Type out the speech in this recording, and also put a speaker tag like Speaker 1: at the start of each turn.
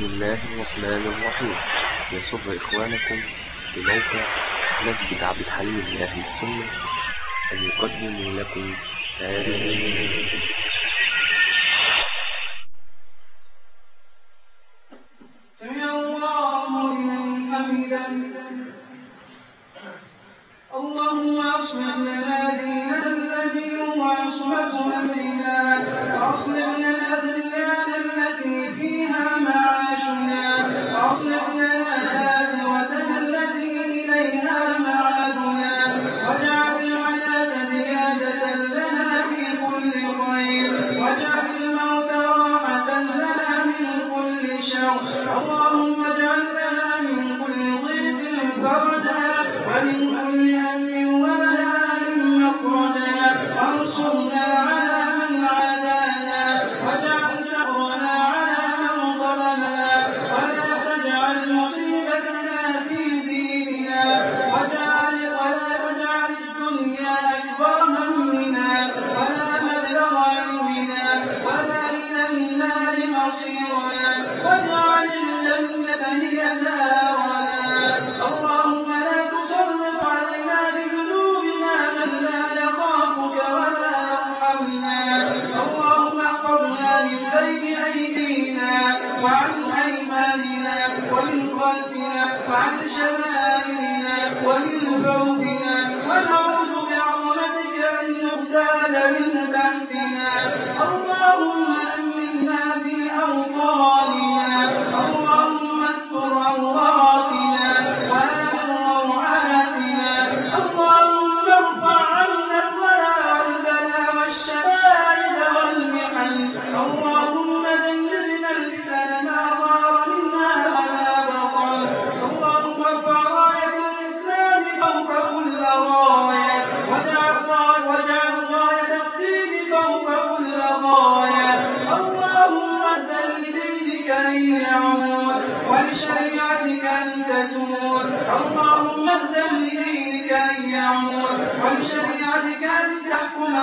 Speaker 1: بسم الله الرحمن الرحيم. يسر إخوانكم بموقع مسجد عبد الحليم لأهل السنة أن يقدموا لكم هذه
Speaker 2: سمع الله لمن حمده. اللهم اصلح لنا ديننا الذي هو عصمة أمرنا. واصلح اللهم اجعل لنا من كل ضيق فرجا ومن كل هم وبلاء مخرجا. وانصرنا على من عادانا واجعل شرنا على من ظلمنا. ولا تجعل مصيبتنا في ديننا. ولا تجعل الدنيا أكبر همنا. ولا مبلغ علمنا. ولا إلى النار مصيرنا. أيماننا ومن خلفنا وعن شمائلنا ومن فوقنا ولشريعتك أن تسود اللهم اهد لدينك أن يعود ولشريعتك أن تحكم